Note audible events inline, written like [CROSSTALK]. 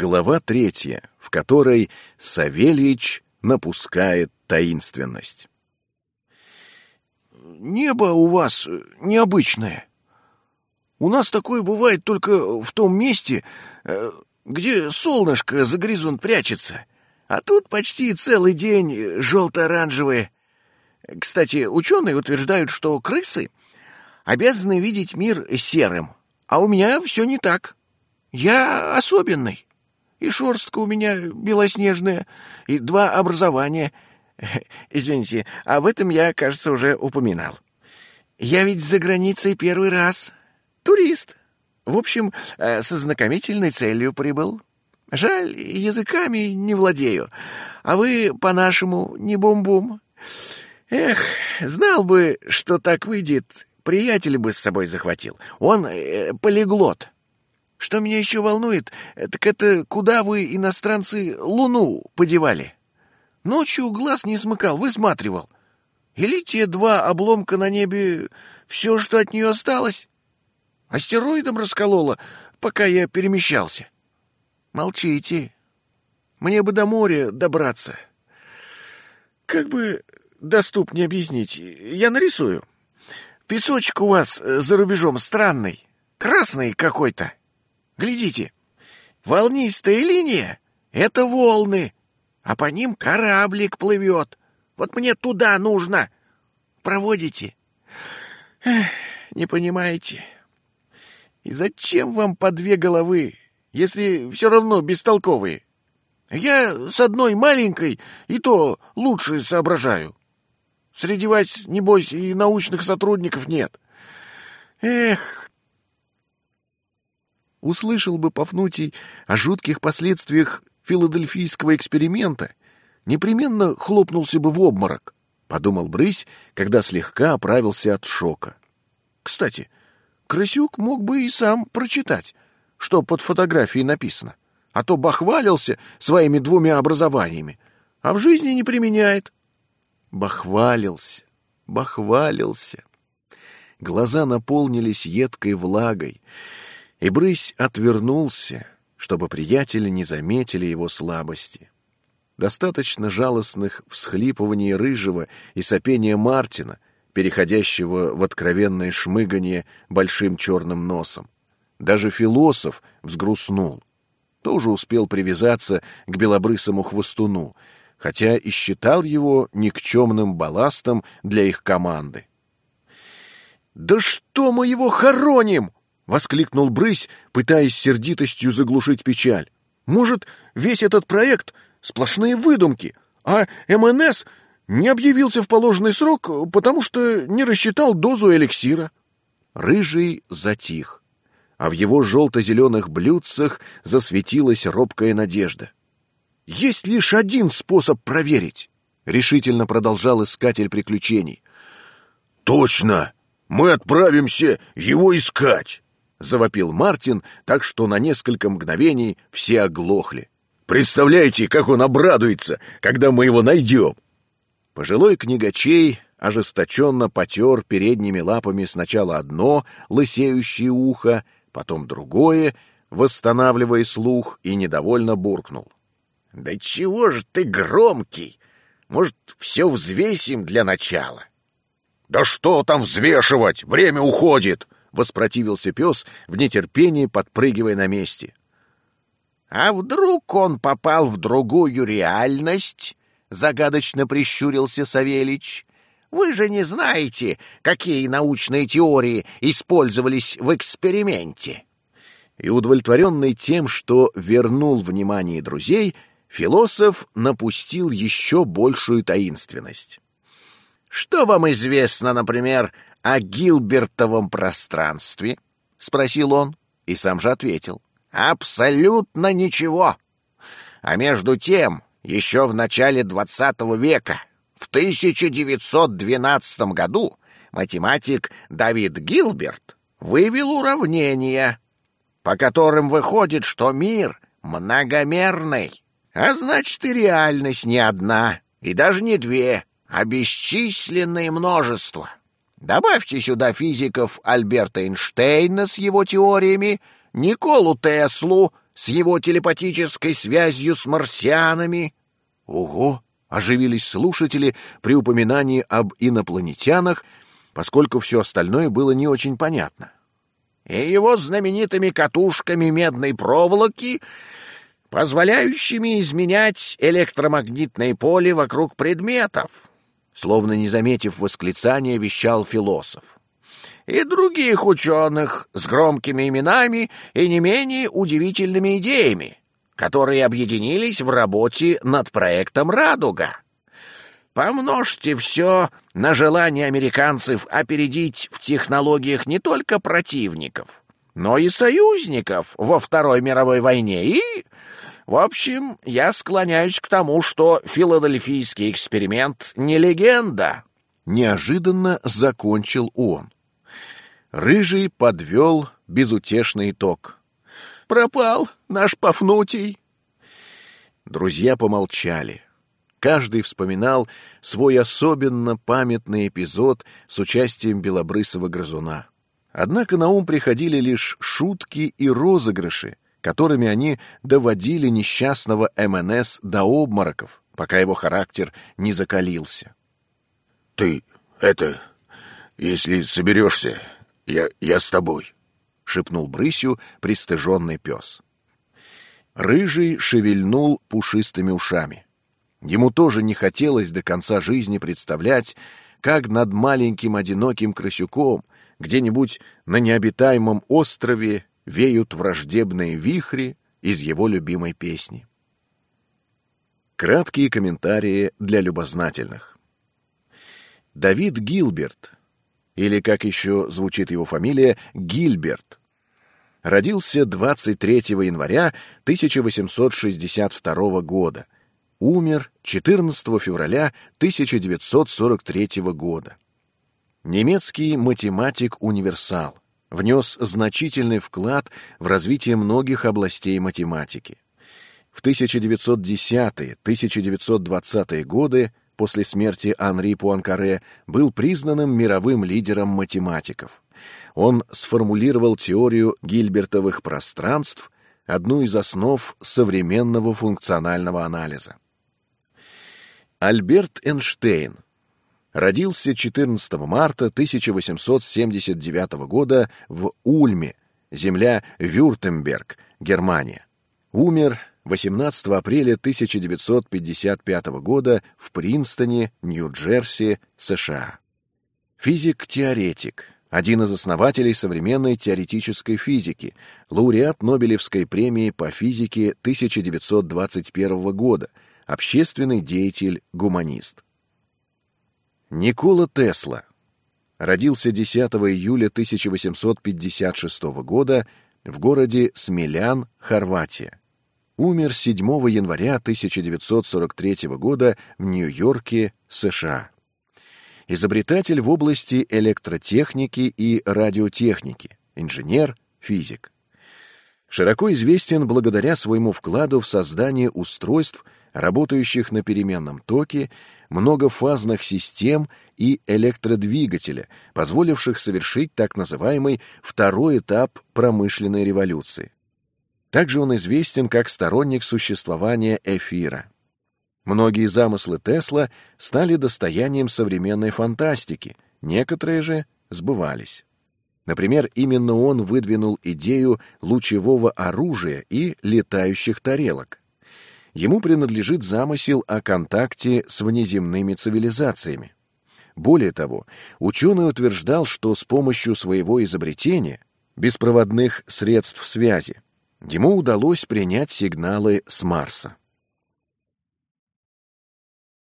Глава третья, в которой Савельич напускает таинственность. «Небо у вас необычное. У нас такое бывает только в том месте, э, где солнышко за горизонт прячется, а тут почти целый день желто-оранжевое. Кстати, ученые утверждают, что крысы обязаны видеть мир серым, а у меня все не так. Я особенный. И шерстка у меня белоснежная, и два образования. [LAUGHS] Извините, об этом я, кажется, уже упоминал. Я ведь за границей первый раз. Турист. В общем, э, со знакомительной целью прибыл. Жаль, языками не владею. А вы, по-нашему, не бум-бум. Эх, знал бы, что так выйдет, приятеля бы с собой захватил. Он э, полиглот. Что меня еще волнует, так это куда вы, иностранцы, луну подевали? Ночью глаз не смыкал, высматривал. Или те два обломка на небе — все, что от нее осталось? Астероидом раскололо, пока я перемещался. Молчите. Мне бы до моря добраться. Как бы доступнее объяснить? Я нарисую. Песочек у вас э, за рубежом странный, красный какой-то. Глядите, волнистая линия — это волны, а по ним кораблик плывет. Вот мне туда нужно. Проводите? Эх, не понимаете. И зачем вам по две головы, если все равно бестолковые? Я с одной маленькой и то лучше соображаю. Среди вас, небось, и научных сотрудников нет. Эх, услышал бы Пафнутий о жутких последствиях филадельфийского эксперимента, непременно хлопнулся бы в обморок, подумал Брысь, когда слегка оправился от шока. Кстати, Крысюк мог бы и сам прочитать, что под фотографией написано, а то бахвалился своими двумя образованиями, а в жизни не применяет. Бахвалился, бахвалился. Глаза наполнились едкой влагой, и Брысь отвернулся, чтобы приятели не заметили его слабости. Достаточно жалостных всхлипываний Рыжего и сопения Мартина, переходящего в откровенное шмыганье большим черным носом. Даже философ взгрустнул. Тоже успел привязаться к белобрысому хвостуну, хотя и считал его никчемным балластом для их команды. «Да что мы его хороним!» Воскликнул Брысь, пытаясь сердитостью заглушить печаль. Может, весь этот проект — сплошные выдумки, а МНС не объявился в положенный срок, потому что не рассчитал дозу эликсира. Рыжий затих, а в его желто-зеленых блюдцах засветилась робкая надежда. «Есть лишь один способ проверить», — решительно продолжал искатель приключений. «Точно! Мы отправимся его искать!» — завопил Мартин, так что на несколько мгновений все оглохли. «Представляете, как он обрадуется, когда мы его найдем!» Пожилой книгачей ожесточенно потер передними лапами сначала одно лысеющее ухо, потом другое, восстанавливая слух, и недовольно буркнул. «Да чего же ты громкий? Может, все взвесим для начала?» «Да что там взвешивать? Время уходит!» — воспротивился пес в нетерпении, подпрыгивая на месте. «А вдруг он попал в другую реальность?» — загадочно прищурился Савельич. «Вы же не знаете, какие научные теории использовались в эксперименте». И удовлетворенный тем, что вернул внимание друзей, философ напустил еще большую таинственность. «Что вам известно, например, о Гилбертовом пространстве?» — спросил он, и сам же ответил. «Абсолютно ничего. А между тем, еще в начале XX века, в 1912 году, математик Давид Гилберт вывел уравнения, по которым выходит, что мир многомерный, а значит и реальность не одна, и даже не две, а бесчисленное множество. Добавьте сюда физиков Альберта Эйнштейна с его теориями, Николу Теслу с его телепатической связью с марсианами. Ого! Оживились слушатели при упоминании об инопланетянах, поскольку все остальное было не очень понятно. И его знаменитыми катушками медной проволоки, позволяющими изменять электромагнитное поле вокруг предметов. Словно не заметив восклицания, вещал философ и других ученых с громкими именами и не менее удивительными идеями, которые объединились в работе над проектом «Радуга». Помножьте все на желание американцев опередить в технологиях не только противников, но и союзников во Второй мировой войне и... В общем, я склоняюсь к тому, что филадельфийский эксперимент не легенда. Неожиданно закончил он. Рыжий подвел безутешный итог. «Пропал наш Пафнутий!» Друзья помолчали. Каждый вспоминал свой особенно памятный эпизод с участием белобрысого грызуна. Однако на ум приходили лишь шутки и розыгрыши, которыми они доводили несчастного МНС до обмороков, пока его характер не закалился. «Ты это, если соберешься, я, я с тобой», — шепнул Брысью пристыженный пес. Рыжий шевельнул пушистыми ушами. Ему тоже не хотелось до конца жизни представлять, как над маленьким одиноким крысюком где-нибудь на необитаемом острове веют враждебные вихри из его любимой песни. Краткие комментарии для любознательных. Давид Гилберт или, как еще звучит его фамилия, Гильберт. Родился 23 января 1862 года. Умер 14 февраля 1943 года. Немецкий математик-универсал. Внес значительный вклад в развитие многих областей математики. В 1910-1920 годы после смерти Анри Пуанкаре был признанным мировым лидером математиков. Он сформулировал теорию гильбертовых пространств, одну из основ современного функционального анализа. Альберт Эйнштейн родился 14 марта 1879 года в Ульме, земля Вюртемберг, Германия. Умер 18 апреля 1955 года в Принстоне, Нью-Джерси, США. Физик-теоретик, один из основателей современной теоретической физики, лауреат Нобелевской премии по физике 1921 года, общественный деятель, гуманист. Никола Тесла родился 10 июля 1856 года в городе Смелян, Хорватия умер 7 января 1943 года в Нью-Йорке, США. Изобретатель в области электротехники и радиотехники, инженер, физик. Широко известен благодаря своему вкладу в создание устройств, работающих на переменном токе, многофазных систем и электродвигателя, позволивших совершить так называемый второй этап промышленной революции. Также он известен как сторонник существования эфира. Многие замыслы Тесла стали достоянием современной фантастики, некоторые же сбывались. Например, именно он выдвинул идею лучевого оружия и летающих тарелок. Ему принадлежит замысел о контакте с внеземными цивилизациями. Более того, ученый утверждал, что с помощью своего изобретения, беспроводных средств связи, ему удалось принять сигналы с Марса.